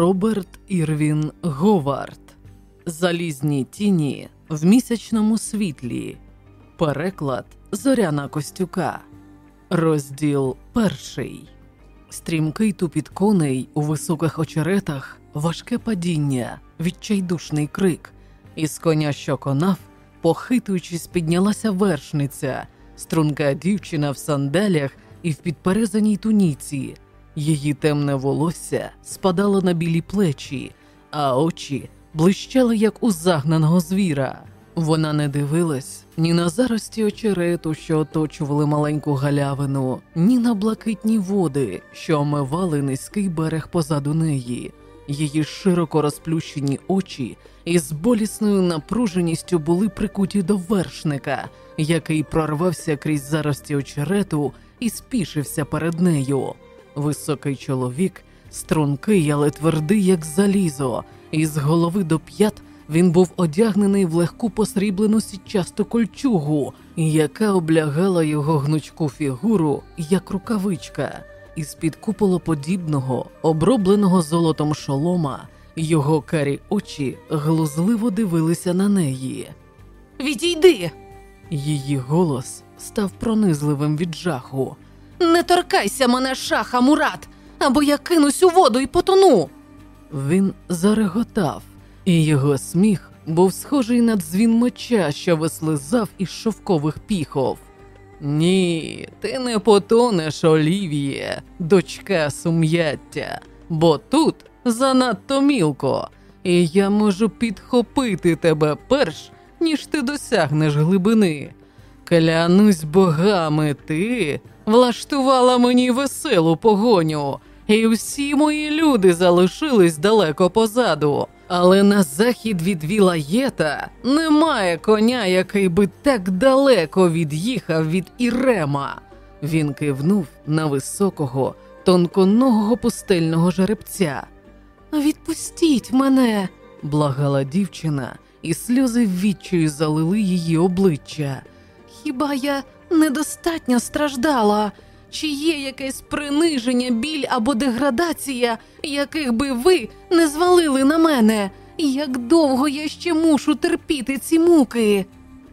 Роберт Ірвін Говард Залізні тіні в місячному світлі. Переклад Зоряна Костюка. Розділ перший. Стрімкий тупіт коней у високих очеретах, важке падіння, відчайдушний крик. Із коня, що конав, похитуючись, піднялася вершниця, струнка дівчина в сандалях і в підперезаній туніці. Її темне волосся спадало на білі плечі, а очі блищали, як у загнаного звіра. Вона не дивилась ні на зарості очерету, що оточували маленьку галявину, ні на блакитні води, що омивали низький берег позаду неї. Її широко розплющені очі із болісною напруженістю були прикуті до вершника, який прорвався крізь зарості очерету і спішився перед нею. Високий чоловік, стрункий, але твердий, як залізо, і з голови до п'ят він був одягнений в легку посріблену січасту кольчугу, яка облягала його гнучку фігуру, як рукавичка, із під куполоподібного, обробленого золотом шолома, його карі очі глузливо дивилися на неї. Відійди, Її голос став пронизливим від жаху. Не торкайся мене, шаха, Мурат, або я кинусь у воду і потону. Він зареготав, і його сміх був схожий на дзвін меча, що вислизав із шовкових піхов. Ні, ти не потонеш, Олівіє, дочка сум'яття, бо тут занадто мілко, і я можу підхопити тебе перш, ніж ти досягнеш глибини. Клянусь богами, ти влаштувала мені веселу погоню, і всі мої люди залишились далеко позаду. Але на захід від Вілаєта немає коня, який би так далеко від'їхав від Ірема. Він кивнув на високого, тонконогого пустельного жеребця. Відпустіть мене, благала дівчина, і сльози відчаю залили її обличчя. Хіба я недостатньо страждала? Чи є якесь приниження, біль або деградація, яких би ви не звалили на мене? Як довго я ще мушу терпіти ці муки?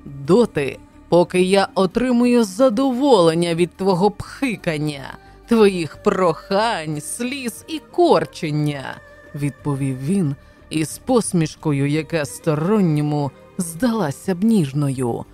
Доти, поки я отримую задоволення від твого пхикання, твоїх прохань, сліз і корчення, відповів він із посмішкою, яка сторонньому здалася б ніжною.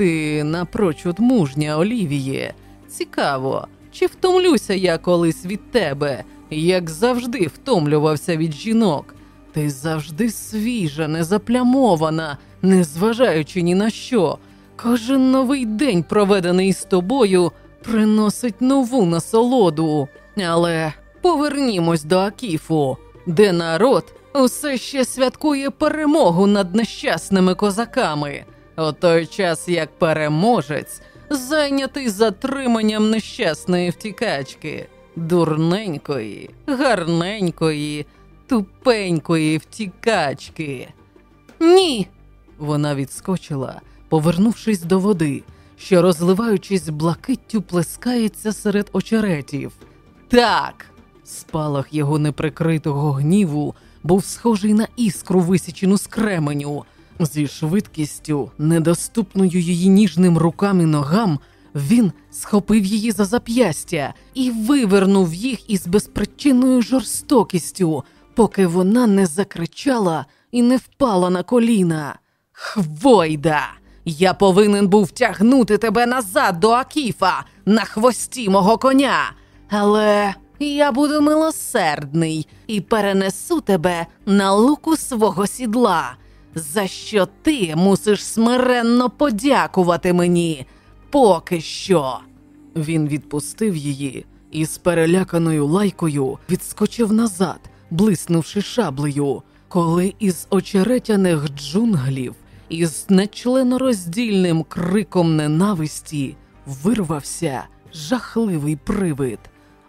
Ти напрочуд мужня, Олівіє. Цікаво, чи втомлюся я колись від тебе, як завжди втомлювався від жінок. Ти завжди свіжа, незаплямована, незважаючи ні на що. Кожен новий день, проведений з тобою, приносить нову насолоду. Але повернімось до Акіфу, де народ усе ще святкує перемогу над нещасними козаками. У той час як переможець зайнятий затриманням нещасної втікачки, дурненької, гарненької, тупенької втікачки. Ні. Вона відскочила, повернувшись до води, що, розливаючись блакиттю, плескається серед очеретів. Так, спалах його неприкритого гніву був схожий на іскру, висічену з кременю. Зі швидкістю, недоступною її ніжним рукам і ногам, він схопив її за зап'ястя і вивернув їх із безпричинною жорстокістю, поки вона не закричала і не впала на коліна. Хвойда! Я повинен був тягнути тебе назад до Акіфа на хвості мого коня. Але я буду милосердний і перенесу тебе на луку свого сідла, за що ти мусиш смиренно подякувати мені. Поки що. Він відпустив її і з переляканою лайкою відскочив назад, блиснувши шаблею, коли із очеретяних джунглів із нечленороздільним криком ненависті вирвався жахливий привид.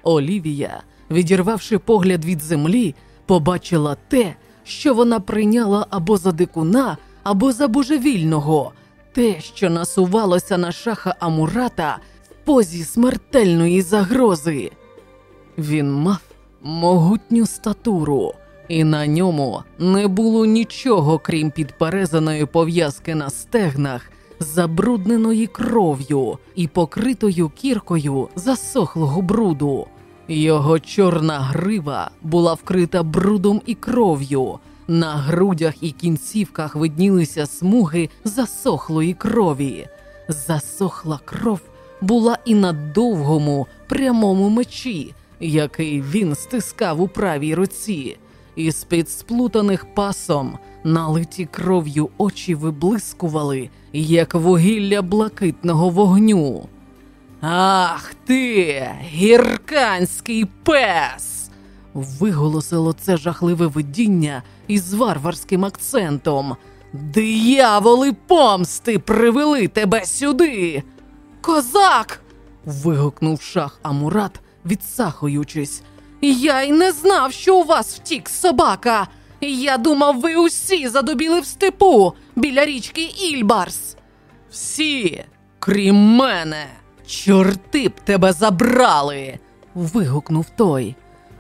Олівія, відірвавши погляд від землі, побачила те, що вона прийняла або за дикуна, або за божевільного, те, що насувалося на шаха Амурата в позі смертельної загрози. Він мав могутню статуру, і на ньому не було нічого, крім підперезаної пов'язки на стегнах, забрудненої кров'ю і покритою кіркою засохлого бруду. Його чорна грива була вкрита брудом і кров'ю. На грудях і кінцівках виднілися смуги засохлої крові. Засохла кров була і на довгому прямому мечі, який він стискав у правій руці. Із під сплутаних пасом налиті кров'ю очі виблискували, як вугілля блакитного вогню. Ах ти, гірканський пес! виголосило це жахливе видіння із варварським акцентом. Дияволи помсти привели тебе сюди. Козак. вигукнув шах Амурат, відсахуючись. Я й не знав, що у вас втік собака. Я думав, ви усі задобіли в степу біля річки Ільбарс. Всі, крім мене, чорти б тебе забрали. вигукнув той.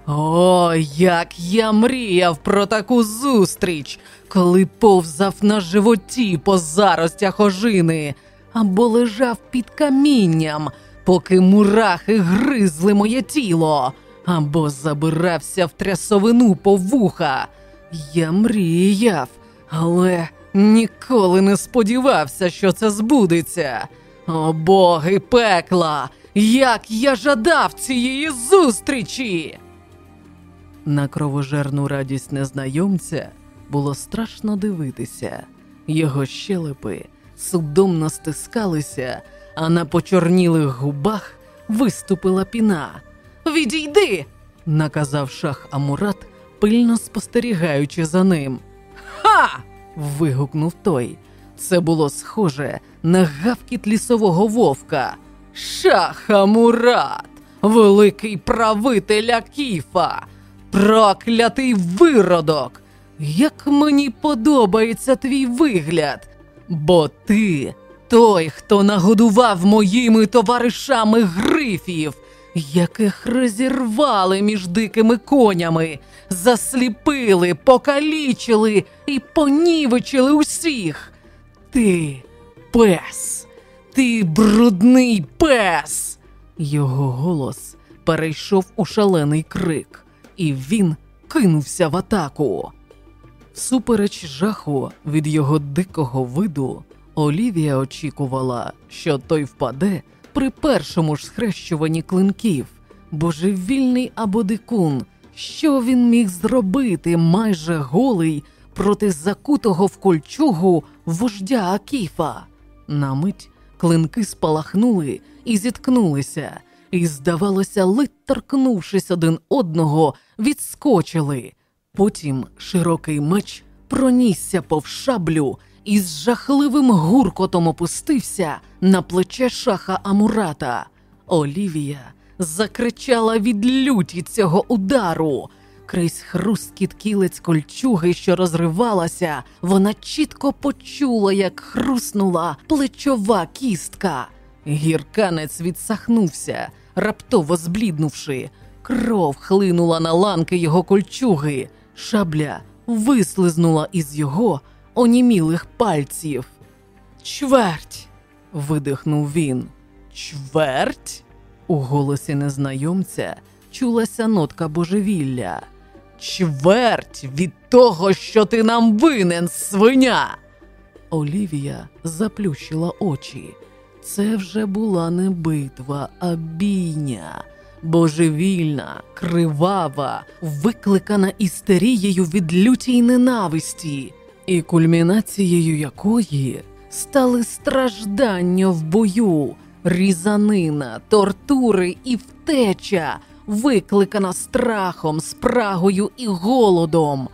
О, як я мріяв про таку зустріч, коли повзав на животі по заростях ожини або лежав під камінням, поки мурахи гризли моє тіло, або забирався в трясовину по вуха. Я мріяв, але ніколи не сподівався, що це збудеться. О боги пекла! Як я жадав цієї зустрічі! На кровожерну радість незнайомця було страшно дивитися. Його щелепи судомно стискалися, а на почорнілих губах виступила піна. Відійди, наказав шах Амурат, пильно спостерігаючи за ним. Ха! вигукнув той. Це було схоже на гавкіт лісового вовка. Шах Амурат, великий правитель Акіфа, проклятий виродок. Як мені подобається твій вигляд, бо ти той, хто нагодував моїми товаришами грифів, яких розірвали між дикими конями, засліпили, покалічили і понівечили усіх. Ти пес, ти брудний пес. Його голос перейшов у шалений крик, і він кинувся в атаку. Всупереч жаху від його дикого виду, Олівія очікувала, що той впаде при першому ж схрещуванні клинків. Божевільний або дикун, що він міг зробити майже голий проти закутого в кольчугу вождя Акіфа? На мить клинки спалахнули і зіткнулися, і, здавалося, ледь торкнувшись один одного, відскочили. Потім широкий меч пронісся повз шаблю і з жахливим гуркотом опустився на плече шаха Амурата. Олівія закричала від люті цього удару. Крізь хрусткіт кілець кольчуги, що розривалася, вона чітко почула, як хруснула плечова кістка. Гірканець відсахнувся, раптово збліднувши. Кров хлинула на ланки його кольчуги. Шабля вислизнула із його онімілих пальців. Чверть. видихнув він. Чверть? У голосі незнайомця чулася нотка божевілля. Чверть від того, що ти нам винен, свиня. Олівія заплющила очі. Це вже була не битва, а бійня. Божевільна, кривава, викликана істерією від лютій ненависті, і кульмінацією якої стали страждання в бою, різанина, тортури і втеча, викликана страхом, спрагою і голодом.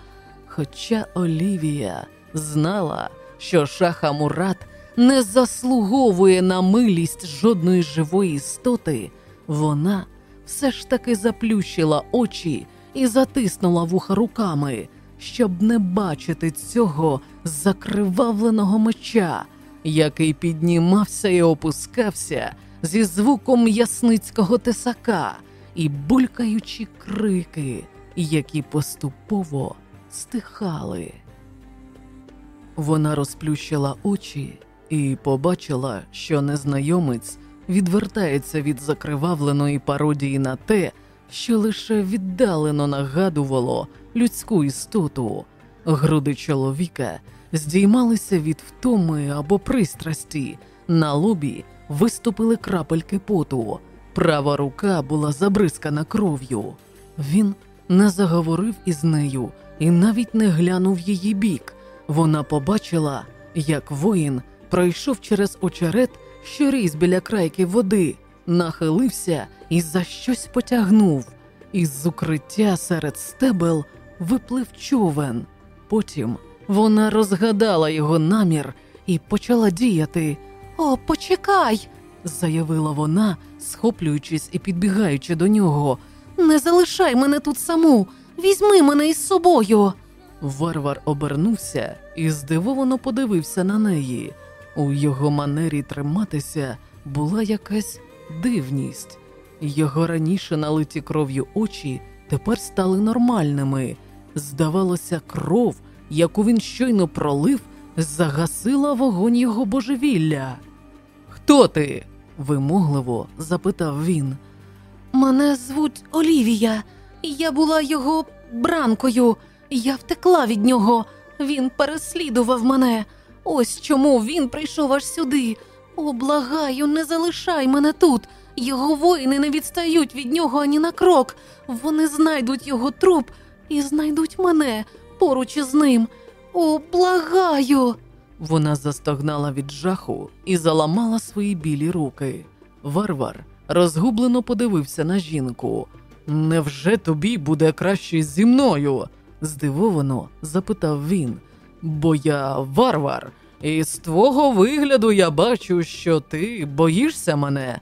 Хоча Олівія знала, що Шаха Мурат не заслуговує на милість жодної живої істоти, вона все ж таки заплющила очі і затиснула вуха руками, щоб не бачити цього закривавленого меча, який піднімався і опускався зі звуком ясницького тесака і булькаючі крики, які поступово стихали. Вона розплющила очі і побачила, що незнайомець відвертається від закривавленої пародії на те, що лише віддалено нагадувало людську істоту. Груди чоловіка здіймалися від втоми або пристрасті, на лобі виступили крапельки поту, права рука була забризкана кров'ю. Він не заговорив із нею і навіть не глянув її бік. Вона побачила, як воїн пройшов через очерет, що ріс біля крайки води, нахилився і за щось потягнув. Із укриття серед стебел виплив човен. Потім вона розгадала його намір і почала діяти. О, почекай, заявила вона, схоплюючись і підбігаючи до нього. Не залишай мене тут саму, візьми мене із собою. Варвар обернувся і здивовано подивився на неї. У його манері триматися була якась дивність. Його раніше налиті кров'ю очі тепер стали нормальними. Здавалося, кров, яку він щойно пролив, загасила вогонь його божевілля. Хто ти? Вимогливо запитав він. Мене звуть Олівія, я була його бранкою. Я втекла від нього. Він переслідував мене. Ось чому він прийшов аж сюди. О, благаю, не залишай мене тут. Його воїни не відстають від нього ані на крок. Вони знайдуть його труп і знайдуть мене поруч із ним. О, благаю. Вона застогнала від жаху і заламала свої білі руки. Варвар розгублено подивився на жінку. Невже тобі буде краще зі мною? здивовано запитав він. Бо я варвар, і з твого вигляду я бачу, що ти боїшся мене.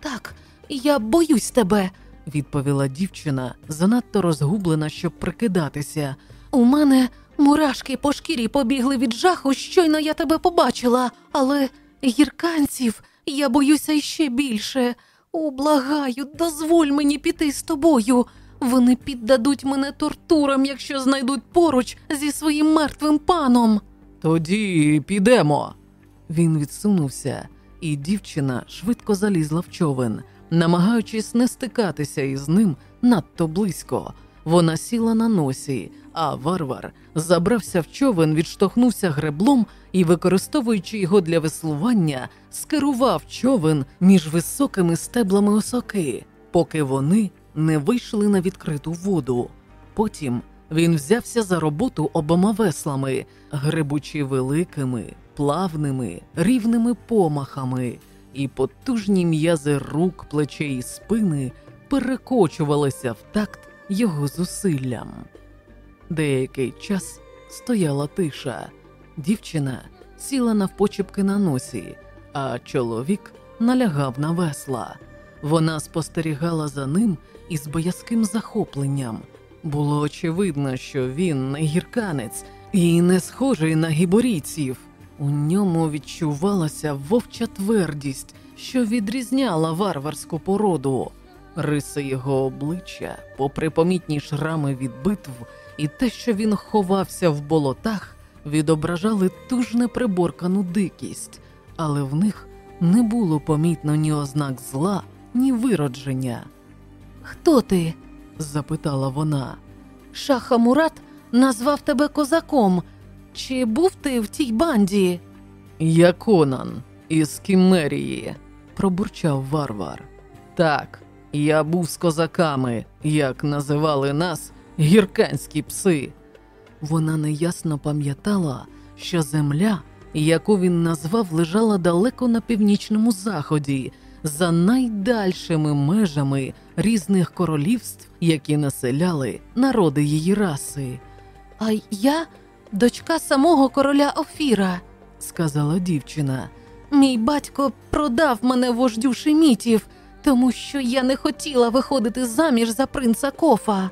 Так, я боюсь тебе, відповіла дівчина, занадто розгублена, щоб прикидатися. У мене мурашки по шкірі побігли від жаху, щойно я тебе побачила, але гірканців я боюся іще більше. О, дозволь мені піти з тобою. Вони піддадуть мене тортурам, якщо знайдуть поруч зі своїм мертвим паном. Тоді підемо. Він відсунувся, і дівчина швидко залізла в човен, намагаючись не стикатися із ним надто близько. Вона сіла на носі, а варвар забрався в човен, відштовхнувся греблом і, використовуючи його для веслування, скерував човен між високими стеблами осоки, поки вони не вийшли на відкриту воду. Потім він взявся за роботу обома веслами, гребучи великими, плавними, рівними помахами, і потужні м'язи рук, плечей і спини перекочувалися в такт його зусиллям. Деякий час стояла тиша. Дівчина сіла навпочепки на носі, а чоловік налягав на весла. Вона спостерігала за ним із боязким захопленням. Було очевидно, що він не гірканець і не схожий на гіборійців. У ньому відчувалася вовча твердість, що відрізняла варварську породу. Риси його обличчя, попри помітні шрами від битв, і те, що він ховався в болотах, відображали ту ж неприборкану дикість, але в них не було помітно ні ознак зла, ні виродження. Хто ти? запитала вона. Шаха Мурат назвав тебе козаком. Чи був ти в тій банді? Я Конан із Кімерії, пробурчав варвар. Так, я був з козаками, як називали нас гірканські пси. Вона неясно пам'ятала, що земля, яку він назвав, лежала далеко на північному заході, за найдальшими межами різних королівств, які населяли народи її раси. А я дочка самого короля Офіра, сказала дівчина. Мій батько продав мене вождю шемітів, тому що я не хотіла виходити заміж за принца Кофа.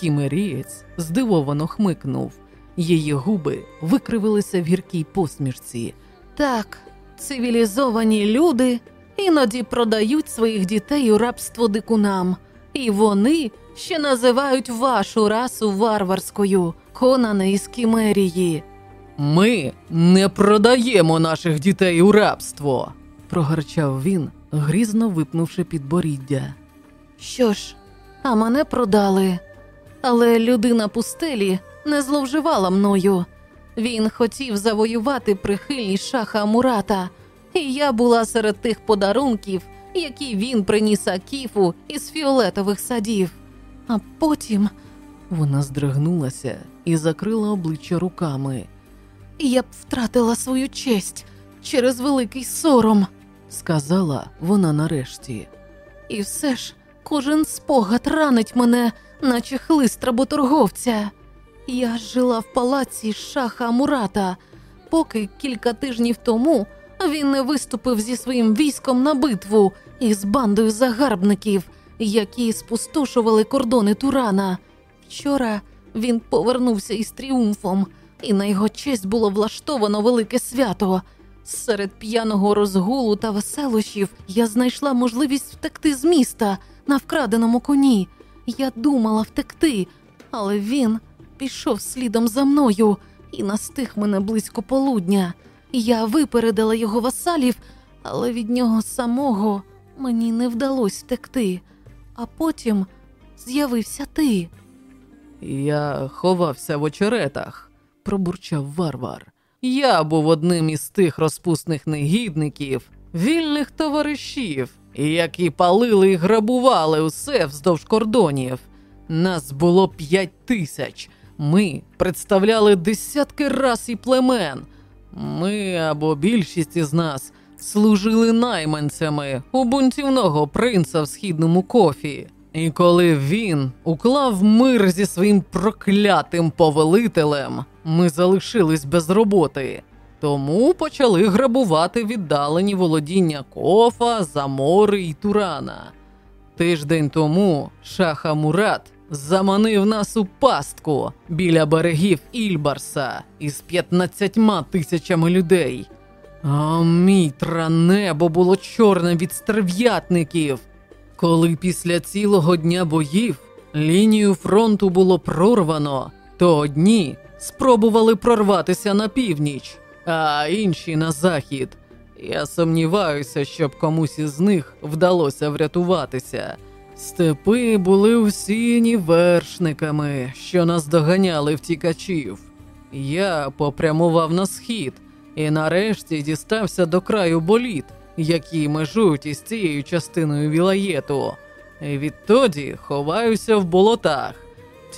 Кімерієць здивовано хмикнув. Її губи викривилися в гіркій посмішці. Так, цивілізовані люди іноді продають своїх дітей у рабство дикунам, і вони ще називають вашу расу варварською, Конане із Кімерії. Ми не продаємо наших дітей у рабство, прогарчав він, грізно випнувши підборіддя. Що ж, а мене продали. Але людина пустелі не зловживала мною. Він хотів завоювати прихильність шаха Мурата, і я була серед тих подарунків, які він приніс Акіфу із фіолетових садів. А потім вона здригнулася і закрила обличчя руками. Я б втратила свою честь через великий сором, сказала вона нарешті. І все ж кожен спогад ранить мене, наче хлист работорговця. Я жила в палаці шаха Мурата, поки кілька тижнів тому він не виступив зі своїм військом на битву із бандою загарбників, які спустошували кордони Турана. Вчора він повернувся із тріумфом, і на його честь було влаштовано велике свято. Серед п'яного розгулу та веселощів я знайшла можливість втекти з міста на вкраденому коні. Я думала втекти, але він пішов слідом за мною і настиг мене близько полудня. Я випередила його васалів, але від нього самого мені не вдалося втекти. А потім з'явився ти. Я ховався в очеретах, пробурчав варвар. Я був одним із тих розпусних негідників, вільних товаришів, які палили і грабували усе вздовж кордонів. Нас було п'ять тисяч. Ми представляли десятки рас і племен. Ми або більшість із нас служили найманцями у бунтівного принца в східному кофі. І коли він уклав мир зі своїм проклятим повелителем, ми залишились без роботи, тому почали грабувати віддалені володіння кофа, замори і турана. Тиждень тому шаха Мурат заманив нас у пастку біля берегів Ільбарса із 15 тисячами людей. А мітра небо було чорне від стерв'ятників. Коли після цілого дня боїв лінію фронту було прорвано, то одні спробували прорватися на північ, а інші на захід. Я сумніваюся, щоб комусь із них вдалося врятуватися. Степи були усіяні вершниками, що наздоганяли втікачів. Я попрямував на схід і нарешті дістався до краю боліт, які межують із цією частиною вілаєту. І Відтоді ховаюся в болотах.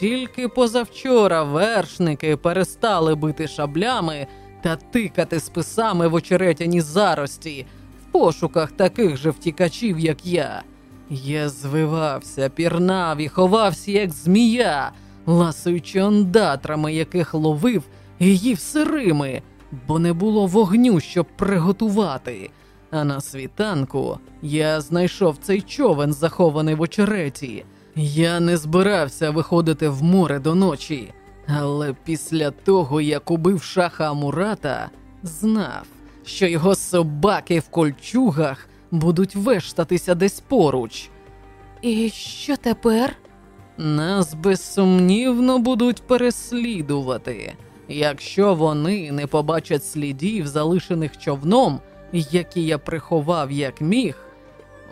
Тільки позавчора вершники перестали бити шаблями та тикати списами в очеретяні зарості в пошуках таких же втікачів, як я. Я звивався, пірнав і ховався, як змія, ласуючи ондатрами, яких ловив і їв сирими, бо не було вогню, щоб приготувати. А на світанку я знайшов цей човен, захований в очереті. Я не збирався виходити в море до ночі, але після того, як убив шаха Амурата, знав, що його собаки в кольчугах будуть вештатися десь поруч. І що тепер? Нас безсумнівно будуть переслідувати, якщо вони не побачать слідів, залишених човном, які я приховав як міг.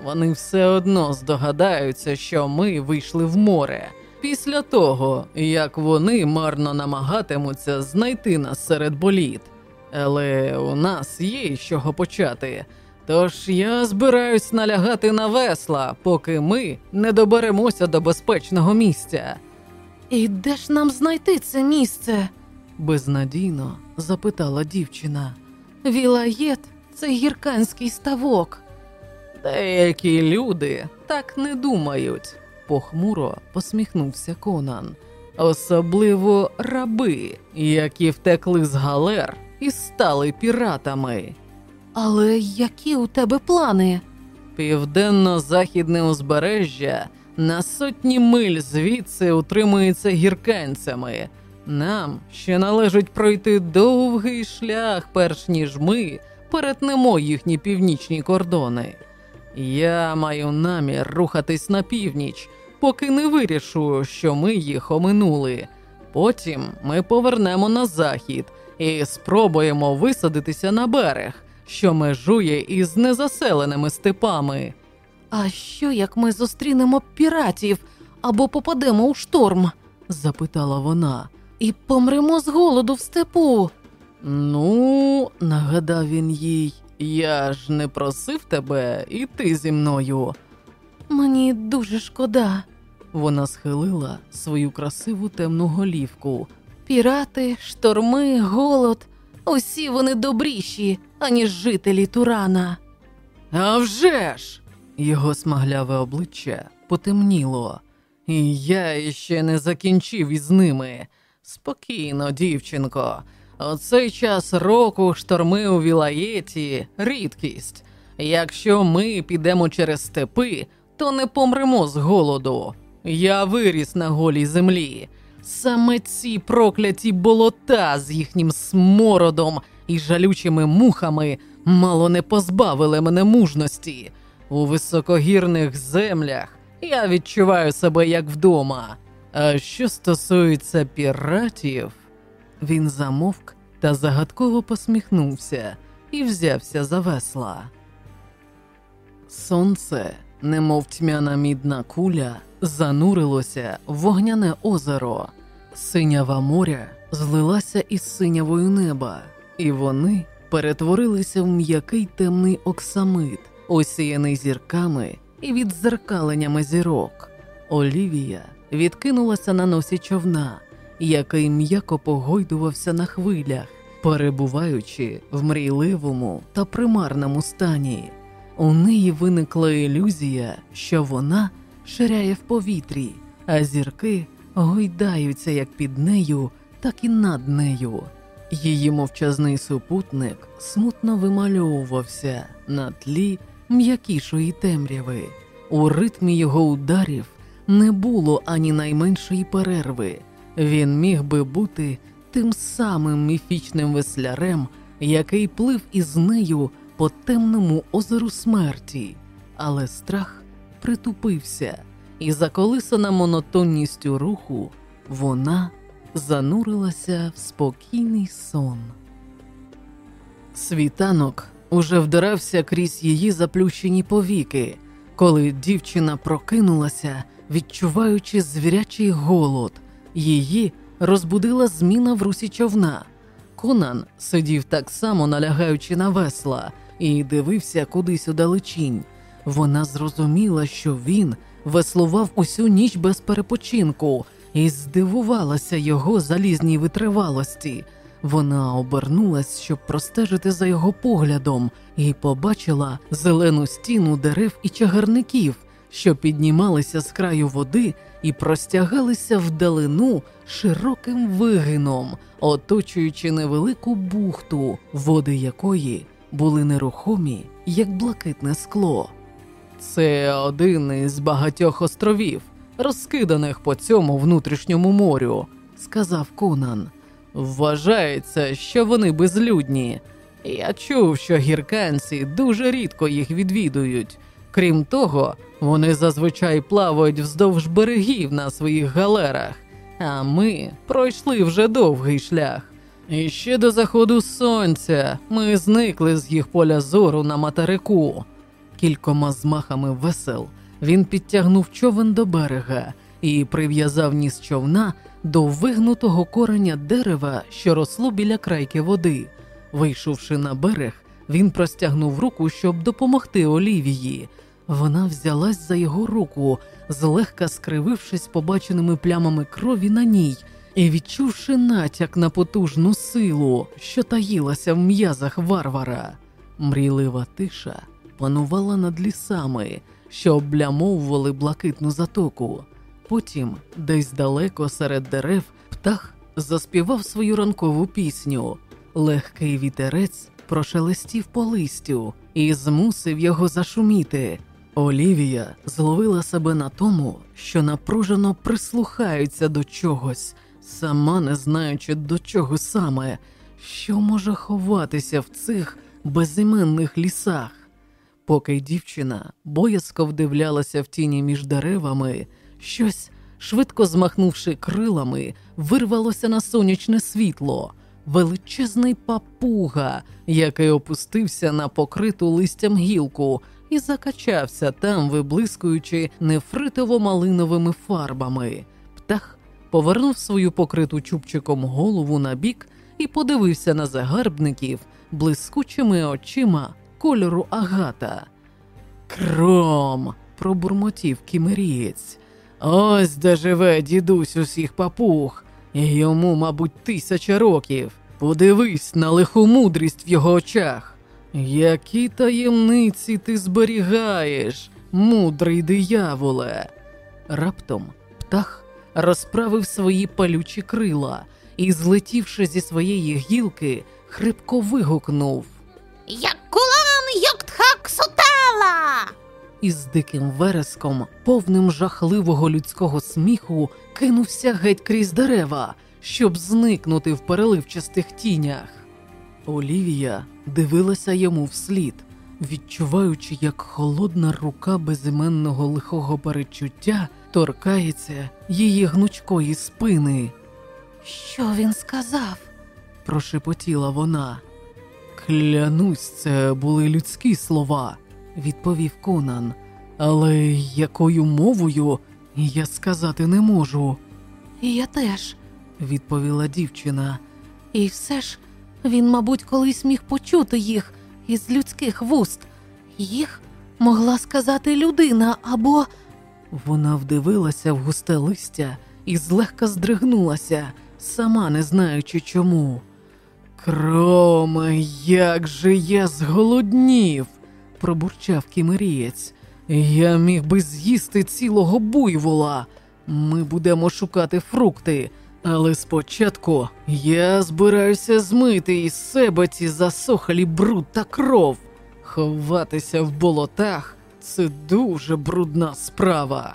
Вони все одно здогадаються, що ми вийшли в море після того, як вони марно намагатимуться знайти нас серед боліт. Але у нас є з чого почати. Тож я збираюсь налягати на весла, поки ми не доберемося до безпечного місця. І де ж нам знайти це місце? безнадійно запитала дівчина. Вілаєт це гірканський ставок. Деякі люди так не думають, похмуро посміхнувся Конан. Особливо раби, які втекли з галер і стали піратами. Але які у тебе плани? Південно-західне узбережжя на сотні миль звідси утримується гірканцями. Нам ще належить пройти довгий шлях, перш ніж ми перетнемо їхні північні кордони. Я маю намір рухатись на північ, поки не вирішу, що ми їх оминули. Потім ми повернемо на захід і спробуємо висадитися на берег, що межує із незаселеними степами. А що як ми зустрінемо піратів або попадемо у шторм? запитала вона, і помремо з голоду в степу. Ну, нагадав він їй, я ж не просив тебе іти зі мною. Мені дуже шкода. Вона схилила свою красиву темну голівку. Пірати, шторми, голод усі вони добріші, аніж жителі Турана. «А вже ж!» Його смагляве обличчя потемніло, і я іще не закінчив із ними. Спокійно, дівчинко. У цей час року шторми у Вілаєті рідкість. Якщо ми підемо через степи, то не помремо з голоду. Я виріс на голій землі. Саме ці прокляті болота з їхнім смородом і жалючими мухами мало не позбавили мене мужності. У високогірних землях я відчуваю себе як вдома. А що стосується піратів, він замовк та загадково посміхнувся і взявся за весла. Сонце, немов тьмяна мідна куля, занурилося в вогняне озеро. Синява моря злилася із синявою неба, і вони перетворилися в м'який темний оксамит, осіяний зірками і відзеркаленнями зірок. Олівія відкинулася на носі човна, який м'яко погойдувався на хвилях, перебуваючи в мрійливому та примарному стані. У неї виникла ілюзія, що вона ширяє в повітрі, а зірки гойдаються як під нею, так і над нею. Її мовчазний супутник смутно вимальовувався на тлі м'якішої темряви. У ритмі його ударів не було ані найменшої перерви. Він міг би бути тим самим міфічним веслярем, який плив із нею по темному озеру смерті, але страх притупився, і заколисана монотонністю руху, вона занурилася в спокійний сон. Світанок уже вдирався крізь її заплющені повіки, коли дівчина прокинулася, відчуваючи звірячий голод. Її розбудила зміна в русі човна. Конан сидів так само, налягаючи на весла, і дивився кудись удалечінь. Вона зрозуміла, що він веслував усю ніч без перепочинку, і здивувалася його залізній витривалості. Вона обернулась, щоб простежити за його поглядом, і побачила зелену стіну дерев і чагарників, що піднімалися з краю води і простягалися вдалину широким вигином, оточуючи невелику бухту, води якої були нерухомі, як блакитне скло. Це один із багатьох островів, розкиданих по цьому внутрішньому морю, сказав Конан. Вважається, що вони безлюдні. Я чув, що гірканці дуже рідко їх відвідують. Крім того, вони зазвичай плавають вздовж берегів на своїх галерах, а ми пройшли вже довгий шлях. І ще до заходу сонця ми зникли з їх поля зору на материку. Кількома змахами весел він підтягнув човен до берега і прив'язав ніс човна до вигнутого кореня дерева, що росло біля крайки води. Вийшовши на берег, він простягнув руку, щоб допомогти Олівії. Вона взялась за його руку, злегка скривившись побаченими плямами крові на ній, і відчувши натяк на потужну силу, що таїлася в м'язах варвара. Мрійлива тиша панувала над лісами, що облямовували блакитну затоку. Потім, десь далеко серед дерев, птах заспівав свою ранкову пісню. Легкий вітерець прошелестів по листю і змусив його зашуміти. Олівія зловила себе на тому, що напружено прислухається до чогось, сама не знаючи до чого саме, що може ховатися в цих безіменних лісах. Поки дівчина боязко вдивлялася в тіні між деревами, щось швидко змахнувши крилами, вирвалося на сонячне світло. Величезний папуга, який опустився на покриту листям гілку і закачався там, виблискуючи нефритово-малиновими фарбами. Птах повернув свою покриту чубчиком голову на бік і подивився на загарбників блискучими очима кольору агата. Кром. пробурмотів кімерієць. Ось де живе дідусь усіх папуг, йому, мабуть, тисяча років. Подивись на лиху мудрість в його очах. Які таємниці ти зберігаєш, мудрий дияволе. Раптом птах розправив свої палючі крила і, злетівши зі своєї гілки, хрипко вигукнув Як кулан Йоктхак Сотала! і з диким вереском, повним жахливого людського сміху, кинувся геть крізь дерева, щоб зникнути в переливчастих тінях. Олівія дивилася йому вслід, відчуваючи, як холодна рука безіменного лихого перечуття торкається її гнучкої спини. Що він сказав? прошепотіла вона. Клянусь, це були людські слова, відповів Конан. Але якою мовою я сказати не можу, І я теж. відповіла дівчина. І все ж він, мабуть, колись міг почути їх із людських вуст. Їх могла сказати людина або. Вона вдивилася в густе листя і злегка здригнулася, сама не знаючи чому. Кроме, як же я зголоднів, пробурчав кімерієць. Я міг би з'їсти цілого буйвола. Ми будемо шукати фрукти, але спочатку я збираюся змити із себе ці засохлі бруд та кров. Ховатися в болотах це дуже брудна справа.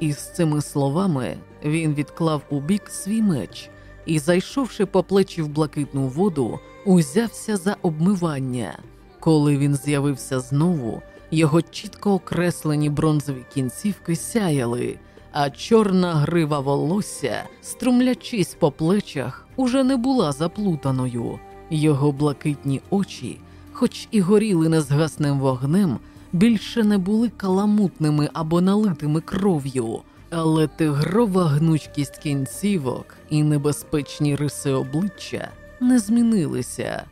І з цими словами він відклав у бік свій меч і, зайшовши по плечі в блакитну воду, узявся за обмивання. Коли він з'явився знову, його чітко окреслені бронзові кінцівки сяяли, а чорна грива волосся, струмлячись по плечах, уже не була заплутаною. Його блакитні очі, хоч і горіли незгасним вогнем, більше не були каламутними або налитими кров'ю, але тигрова гнучкість кінцівок і небезпечні риси обличчя не змінилися.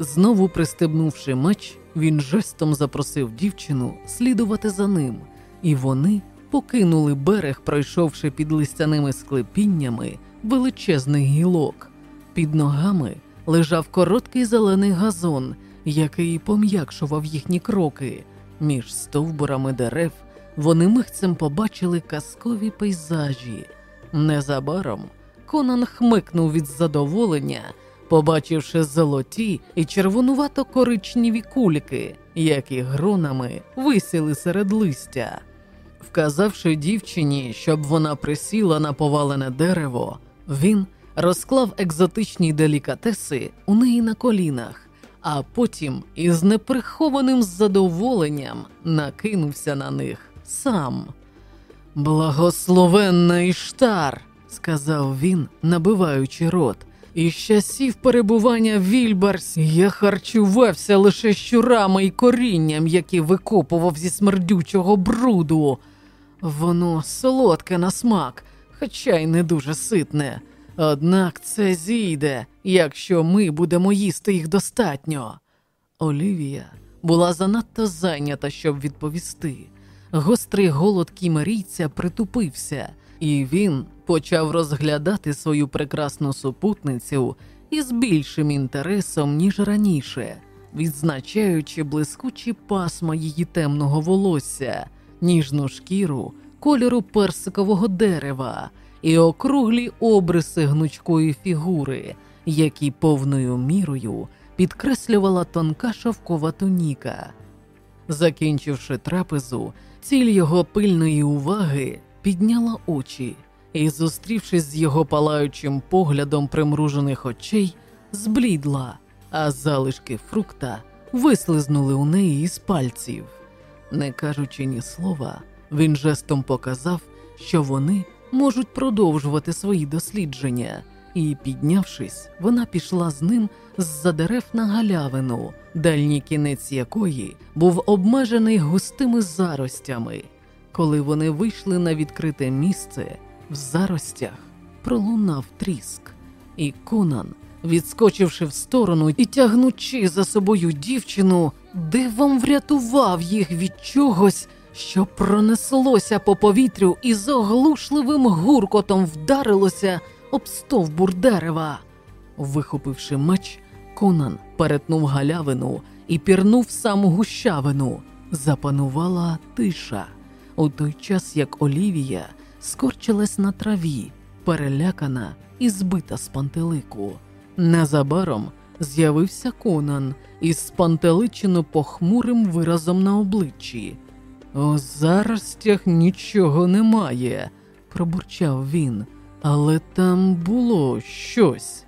Знову пристебнувши меч, він жестом запросив дівчину слідувати за ним, і вони покинули берег, пройшовши під листяними склепіннями величезний гілок. Під ногами лежав короткий зелений газон, який пом'якшував їхні кроки. Між стовбурами дерев вони михцем побачили казкові пейзажі. Незабаром Конан хмикнув від задоволення, побачивши золоті і червонувато-коричневі кульки, які гронами висіли серед листя. Вказавши дівчині, щоб вона присіла на повалене дерево, він розклав екзотичні делікатеси у неї на колінах, а потім із неприхованим задоволенням накинувся на них сам. Благословенна Іштар, сказав він, набиваючи рот. І з часів перебування в Вільбарсі я харчувався лише щурами і корінням, які викопував зі смердючого бруду. Воно солодке на смак, хоча й не дуже ситне. Однак це зійде, якщо ми будемо їсти їх достатньо. Олівія була занадто зайнята, щоб відповісти. Гострий голод кімерійця притупився, і він почав розглядати свою прекрасну супутницю із більшим інтересом, ніж раніше, відзначаючи блискучі пасма її темного волосся, ніжну шкіру кольору персикового дерева і округлі обриси гнучкої фігури, які повною мірою підкреслювала тонка шовкова туніка. Закінчивши трапезу, ціль його пильної уваги підняла очі і, зустрівшись з його палаючим поглядом примружених очей, зблідла, а залишки фрукта вислизнули у неї із пальців. Не кажучи ні слова, він жестом показав, що вони можуть продовжувати свої дослідження, і, піднявшись, вона пішла з ним з-за дерев на галявину, дальній кінець якої був обмежений густими заростями. Коли вони вийшли на відкрите місце, в заростях пролунав тріск, і Конан, відскочивши в сторону і тягнучи за собою дівчину, дивом врятував їх від чогось, що пронеслося по повітрю і з оглушливим гуркотом вдарилося об стовбур дерева. Вихопивши меч, Конан перетнув галявину і пірнув саму гущавину. Запанувала тиша, у той час як Олівія скорчилась на траві, перелякана і збита з пантелику. Незабаром з'явився Конан із спантеличено похмурим виразом на обличчі. У заростях нічого немає, пробурчав він, але там було щось.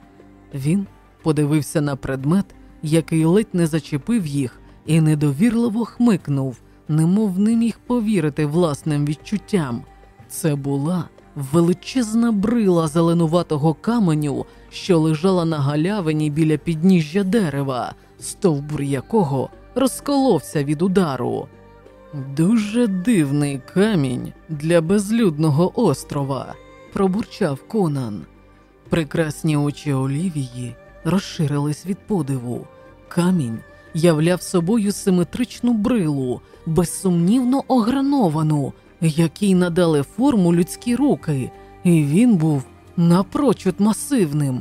Він подивився на предмет, який ледь не зачепив їх, і недовірливо хмикнув, немов не міг повірити власним відчуттям. Це була величезна брила зеленуватого каменю, що лежала на галявині біля підніжжя дерева, стовбур якого розколовся від удару. Дуже дивний камінь для безлюдного острова, пробурчав Конан. Прекрасні очі Олівії розширились від подиву. Камінь являв собою симетричну брилу, безсумнівно ограновану, якій надали форму людські руки, і він був напрочуд масивним.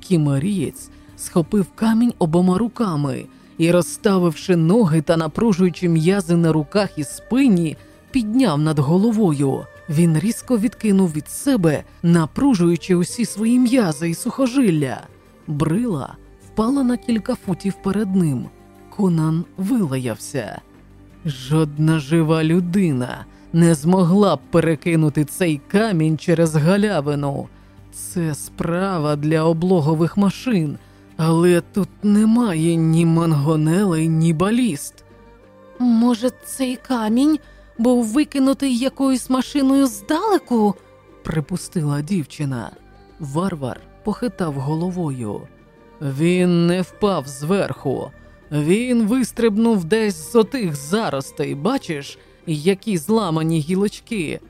Кімарієць схопив камінь обома руками і, розставивши ноги та напружуючи м'язи на руках і спині, підняв над головою. Він різко відкинув від себе, напружуючи усі свої м'язи і сухожилля. Брила впала на кілька футів перед ним. Конан вилаявся. Жодна жива людина не змогла б перекинути цей камінь через галявину. Це справа для облогових машин, але тут немає ні мангонелей, ні баліст. Може, цей камінь був викинутий якоюсь машиною здалеку? припустила дівчина. Варвар похитав головою. Він не впав зверху. Він вистрибнув десь з отих заростей, бачиш, які зламані гілочки.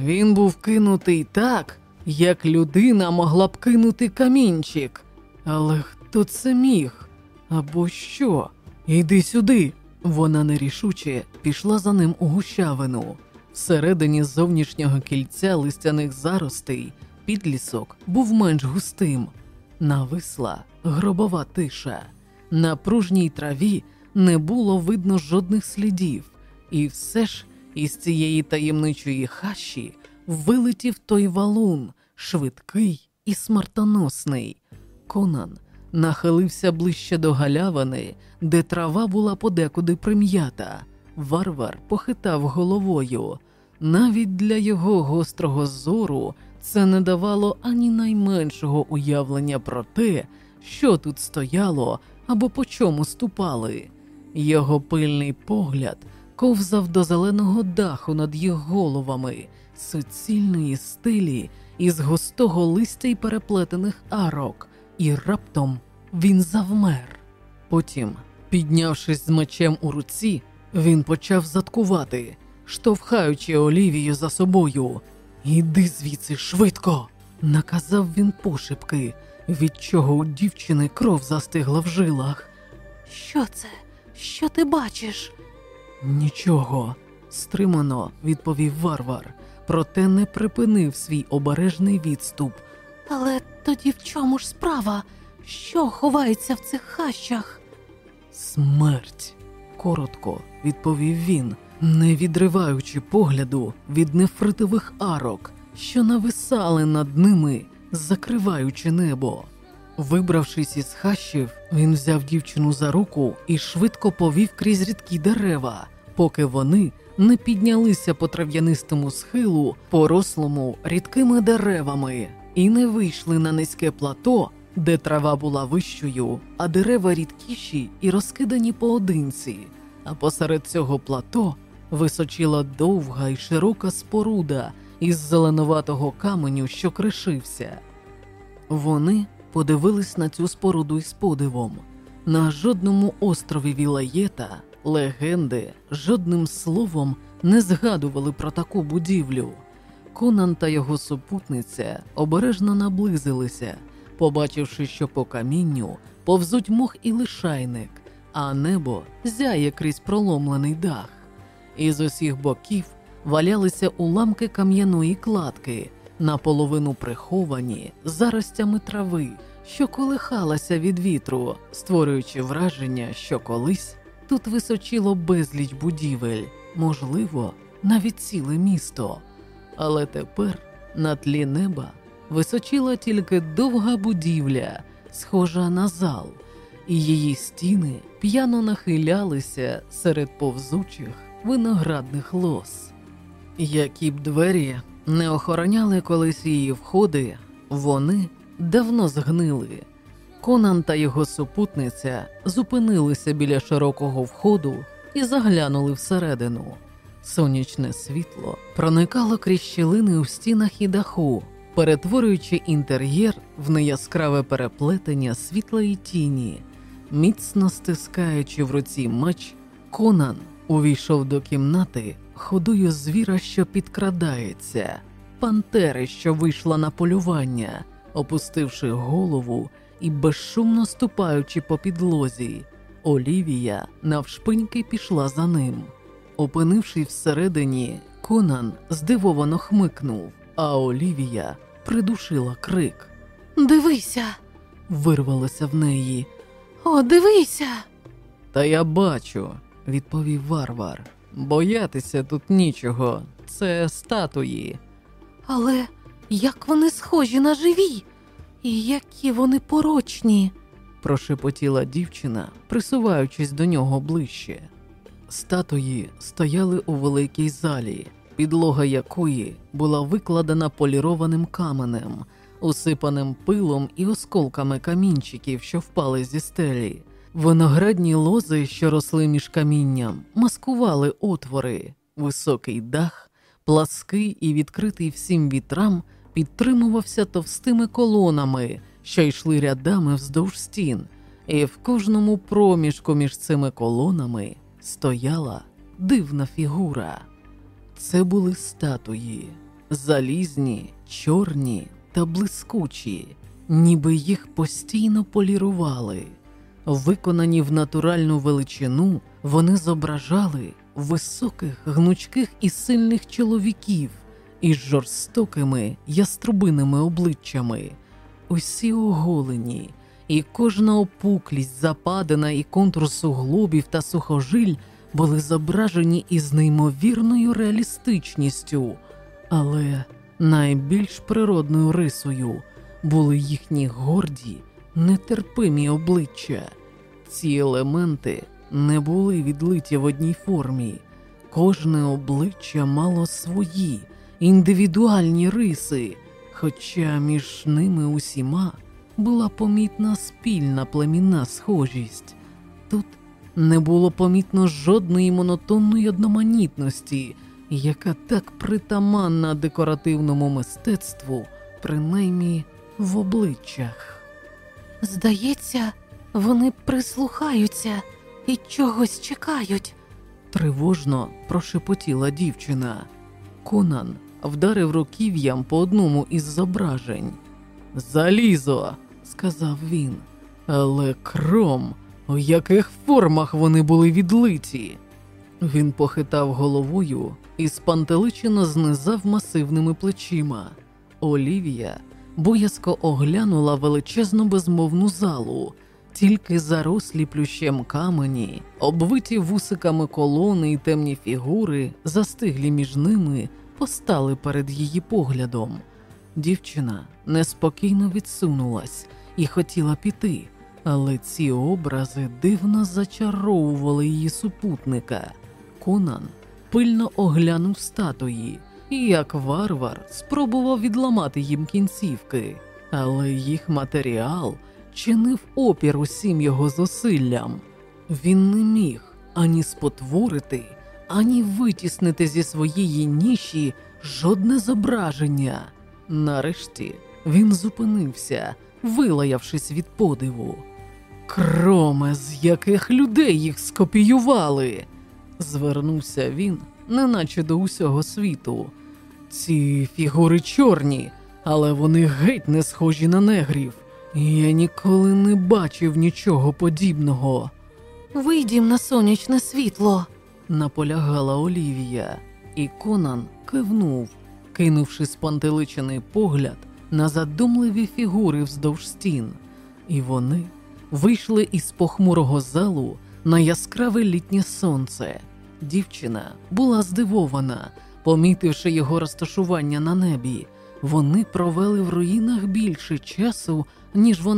Він був кинутий так, як людина могла б кинути камінчик. Але хто це міг? Або що? Іди сюди. Вона нерішуче пішла за ним у гущавину. Всередині зовнішнього кільця листяних заростей підлісок був менш густим. Нависла гробова тиша. На пружній траві не було видно жодних слідів, і все ж із цієї таємничої хащі вилетів той валун, швидкий і смертоносний. Конан нахилився ближче до галявини, де трава була подекуди прим'ята. Варвар похитав головою. Навіть для його гострого зору це не давало ані найменшого уявлення про те, що тут стояло або по чому ступали. Його пильний погляд ковзав до зеленого даху над їх головами, суцільної стилі із густого листя й переплетених арок, і раптом він завмер. Потім, піднявшись з мечем у руці, він почав заткувати, штовхаючи Олівію за собою. Іди звідси швидко, наказав він пошепки, від чого у дівчини кров застигла в жилах. Що це? Що ти бачиш? Нічого, стримано відповів варвар, проте не припинив свій обережний відступ. Але тоді в чому ж справа? Що ховається в цих хащах? Смерть, коротко відповів він, не відриваючи погляду від нефритових арок, що нависали над ними, закриваючи небо. Вибравшись із хащів, він взяв дівчину за руку і швидко повів крізь рідкі дерева, поки вони не піднялися по трав'янистому схилу, порослому рідкими деревами, і не вийшли на низьке плато, де трава була вищою, а дерева рідкіші і розкидані поодинці. А посеред цього плато височила довга й широка споруда, із зеленуватого каменю, що кришився. Вони подивились на цю споруду із подивом. На жодному острові Вілаєта легенди жодним словом не згадували про таку будівлю. Конан та його супутниця обережно наблизилися, побачивши, що по камінню повзуть мох і лишайник, а небо зяє крізь проломлений дах. Із усіх боків валялися уламки кам'яної кладки, наполовину приховані заростями трави, що колихалася від вітру, створюючи враження, що колись тут височило безліч будівель, можливо, навіть ціле місто. Але тепер на тлі неба височила тільки довга будівля, схожа на зал, і її стіни п'яно нахилялися серед повзучих виноградних лос. Які б двері не охороняли колись її входи, вони давно згнили. Конан та його супутниця зупинилися біля широкого входу і заглянули всередину. Сонячне світло проникало крізь щілини у стінах і даху, перетворюючи інтер'єр в неяскраве переплетення світла і тіні. Міцно стискаючи в руці меч, Конан увійшов до кімнати ходою звіра, що підкрадається, пантери, що вийшла на полювання, опустивши голову і безшумно ступаючи по підлозі. Олівія навшпиньки пішла за ним. Опинившись всередині, Конан здивовано хмикнув, а Олівія придушила крик. Дивися, Вирвалося в неї. о, дивися. Та я бачу, відповів варвар. Боятися тут нічого, це статуї. Але як вони схожі на живі, і які вони порочні. прошепотіла дівчина, присуваючись до нього ближче. Статуї стояли у великій залі, підлога якої була викладена полірованим каменем, усипаним пилом і осколками камінчиків, що впали зі стелі. Виноградні лози, що росли між камінням, маскували отвори, високий дах, плаский і відкритий всім вітрам, підтримувався товстими колонами, що йшли рядами вздовж стін, і в кожному проміжку між цими колонами стояла дивна фігура. Це були статуї, залізні, чорні та блискучі, ніби їх постійно полірували. Виконані в натуральну величину, вони зображали високих, гнучких і сильних чоловіків із жорстокими яструбиними обличчями, усі оголені, і кожна опуклість, западина і контур суглобів та сухожиль були зображені із неймовірною реалістичністю, але найбільш природною рисою були їхні горді, нетерпимі обличчя. Ці елементи не були відлиті в одній формі. Кожне обличчя мало свої індивідуальні риси, хоча між ними усіма була помітна спільна племінна схожість. Тут не було помітно жодної монотонної одноманітності, яка так притаманна декоративному мистецтву, принаймні в обличчях. Здається, вони прислухаються і чогось чекають. Тривожно прошепотіла дівчина. Конан вдарив руків'ям по одному із зображень. Залізо, сказав він. Але кром, у яких формах вони були відлиті? Він похитав головою і спантеличено знизав масивними плечима. Олівія боязко оглянула величезну безмовну залу, тільки зарослі плющем камені, обвиті вусиками колони і темні фігури, застиглі між ними, постали перед її поглядом. Дівчина неспокійно відсунулась і хотіла піти, але ці образи дивно зачаровували її супутника. Конан пильно оглянув статуї і, як варвар, спробував відламати їм кінцівки, але їх матеріал чинив опір усім його зусиллям. Він не міг ані спотворити, ані витіснити зі своєї ніші жодне зображення. Нарешті він зупинився, вилаявшись від подиву. Кроме з яких людей їх скопіювали. Звернувся він, неначе до усього світу. Ці фігури чорні, але вони геть не схожі на негрів. Я ніколи не бачив нічого подібного, Вийдім на сонячне світло. наполягала Олівія, і Конан кивнув, кинувши спантеличений погляд на задумливі фігури вздовж стін. І вони вийшли із похмурого залу на яскраве літнє сонце. Дівчина була здивована, помітивши його розташування на небі. Вони провели в руїнах більше часу, ніж вона.